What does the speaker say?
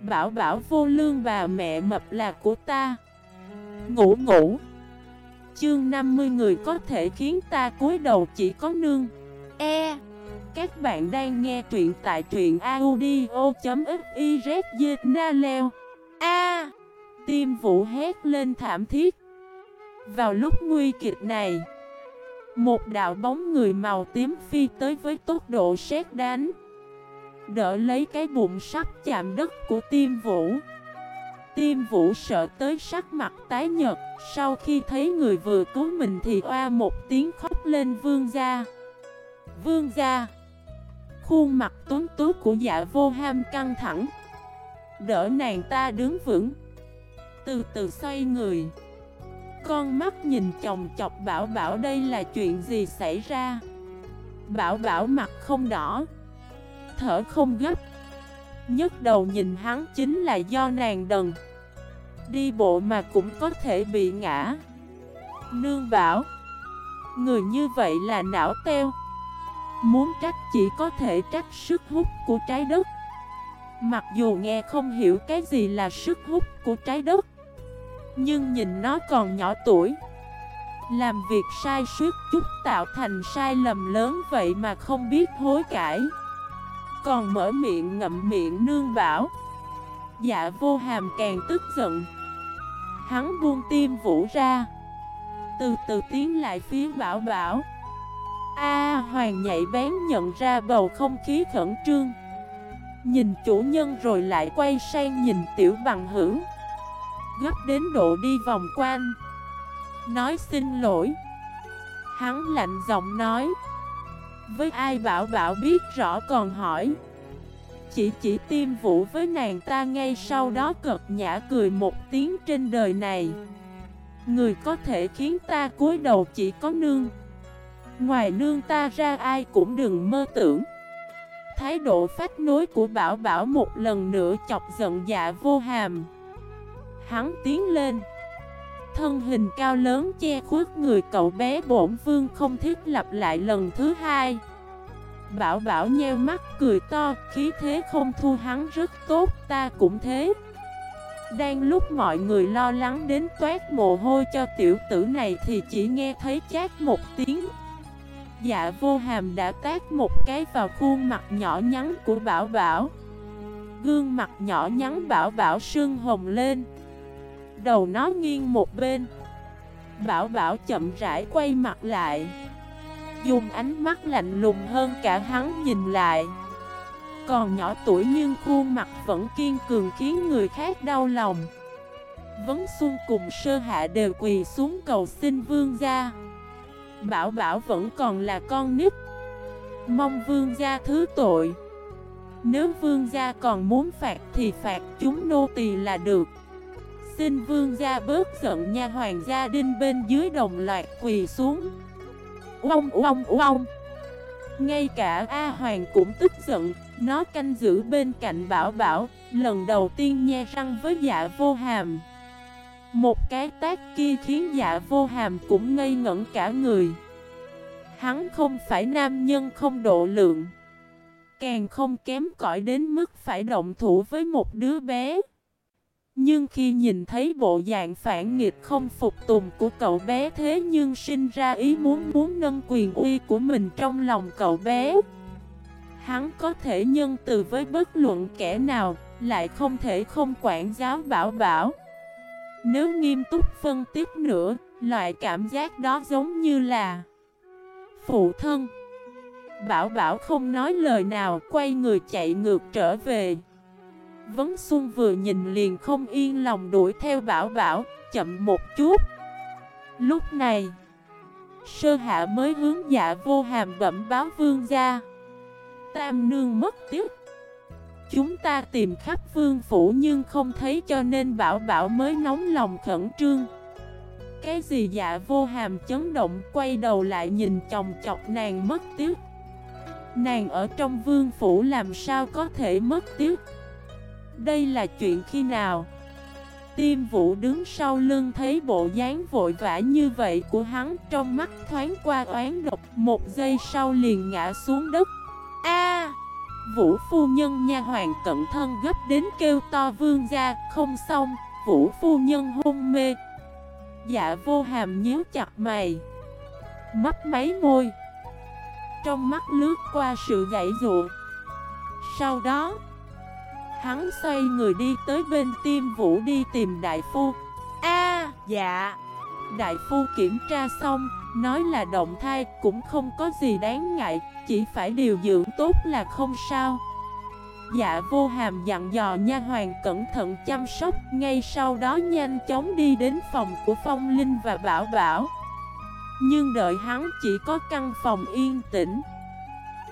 Bảo bảo vô lương bà mẹ mập là của ta. Ngủ ngủ. Chương 50 người có thể khiến ta cúi đầu chỉ có nương. E. Các bạn đang nghe truyện tại truyện audio.xyz Na leo A Tim vũ hét lên thảm thiết. Vào lúc nguy kịch này, Một đạo bóng người màu tím phi tới với tốc độ sét đánh. Đỡ lấy cái bụng sắp chạm đất của Tiêm vũ. Tiêm vũ sợ tới sắc mặt tái nhật Sau khi thấy người vừa cứu mình thì oa một tiếng khóc lên vương gia. Vương gia, Khuôn mặt tuấn tú của dạ vô ham căng thẳng. Đỡ nàng ta đứng vững, Từ từ xoay người. Con mắt nhìn chồng chọc bảo bảo đây là chuyện gì xảy ra. Bảo bảo mặt không đỏ. Thở không gấp. Nhất đầu nhìn hắn chính là do nàng đần. Đi bộ mà cũng có thể bị ngã. Nương bảo, Người như vậy là não teo. Muốn trách chỉ có thể trách sức hút của trái đất. Mặc dù nghe không hiểu cái gì là sức hút của trái đất, Nhưng nhìn nó còn nhỏ tuổi. Làm việc sai suốt chút tạo thành sai lầm lớn vậy mà không biết hối cải. Còn mở miệng ngậm miệng nương bảo. Dạ vô hàm càng tức giận. Hắn buông tim vũ ra. Từ từ tiến lại phía bảo bảo. A, hoàng nhạy bén nhận ra bầu không khí khẩn trương. Nhìn chủ nhân rồi lại quay sang nhìn tiểu bằng hữu. Gấp đến độ đi vòng quanh. Nói xin lỗi. Hắn lạnh giọng nói. Với ai bảo bảo biết rõ còn hỏi. Chỉ chỉ tiêm vũ với nàng ta ngay sau đó cợt nhã cười một tiếng trên đời này. Người có thể khiến ta cúi đầu chỉ có nương. Ngoài nương ta ra ai cũng đừng mơ tưởng. Thái độ phát nối của Bảo Bảo một lần nữa chọc giận dạ vô hàm. Hắn tiến lên. Thân hình cao lớn che khuất người cậu bé bổn vương không thiết lặp lại lần thứ hai. Bảo Bảo nheo mắt cười to, Khí thế không thu hắn rất tốt, Ta cũng thế. Đang lúc mọi người lo lắng đến toát mồ hôi cho tiểu tử này Thì chỉ nghe thấy chát một tiếng. Dạ vô hàm đã tác một cái vào khuôn mặt nhỏ nhắn của Bảo Bảo. Gương mặt nhỏ nhắn Bảo Bảo sưng hồng lên. Đầu nó nghiêng một bên. Bảo Bảo chậm rãi quay mặt lại. Dùng ánh mắt lạnh lùng hơn cả hắn nhìn lại. Còn nhỏ tuổi nhưng khuôn mặt vẫn kiên cường khiến người khác đau lòng. Vấn Xuân cùng sơ hạ đều quỳ xuống cầu xin vương gia. Bảo Bảo vẫn còn là con nít. Mong vương gia thứ tội. Nếu vương gia còn muốn phạt thì phạt chúng nô tỳ là được. Xin vương gia bớt giận nha, hoàng gia đinh bên dưới đồng loạt quỳ xuống. Uông uông uông Ngay cả A Hoàng cũng tức giận, Nó canh giữ bên cạnh Bảo Bảo, Lần đầu tiên nhe răng với dạ vô hàm. Một cái tác kia khiến dạ vô hàm cũng ngây ngẩn cả người. Hắn không phải nam nhân không độ lượng, Càng không kém cỏi đến mức phải động thủ với một đứa bé. Nhưng khi nhìn thấy bộ dạng phản nghịch không phục tùng của cậu bé thế nhưng sinh ra ý muốn muốn nâng quyền uy của mình trong lòng cậu bé. Hắn có thể nhân từ với bất luận kẻ nào, lại không thể không quản giáo bảo bảo. Nếu nghiêm túc phân tích nữa, loại cảm giác đó giống như là Phụ thân. Bảo Bảo không nói lời nào, quay người chạy ngược trở về. Vấn Xuân vừa nhìn liền không yên lòng đuổi theo Bảo Bảo, chậm một chút. Lúc này Sơ hạ mới hướng dạ vô hàm bẩm báo vương gia. Tam nương mất tiếc Chúng ta tìm khắp vương phủ nhưng không thấy cho nên bảo bảo mới nóng lòng khẩn trương. Cái gì dạ vô hàm chấn động quay đầu lại nhìn chồng chọc nàng mất tiếc Nàng ở trong vương phủ làm sao có thể mất tiếc đây là chuyện khi nào? Tiêm vũ đứng sau lưng thấy bộ dáng vội vã như vậy của hắn Trong mắt thoáng qua oán độc Một giây sau liền ngã xuống đất. A! Vũ phu nhân nha hoàng cận thân gấp đến kêu to vương ra Không xong, Vũ phu nhân hôn mê. Dạ vô hàm nhíu chặt mày Mắt máy môi Trong mắt lướt qua sự gãy dụa. Sau đó Hắn xoay người đi tới bên tiêm vũ đi tìm đại phu. A dạ. Đại phu kiểm tra xong, Nói là động thai cũng không có gì đáng ngại, Chỉ phải điều dưỡng tốt là không sao. Dạ vô hàm dặn dò nha hoàng cẩn thận chăm sóc, Ngay sau đó nhanh chóng đi đến phòng của Phong Linh và Bảo Bảo. Nhưng đợi hắn chỉ có căn phòng yên tĩnh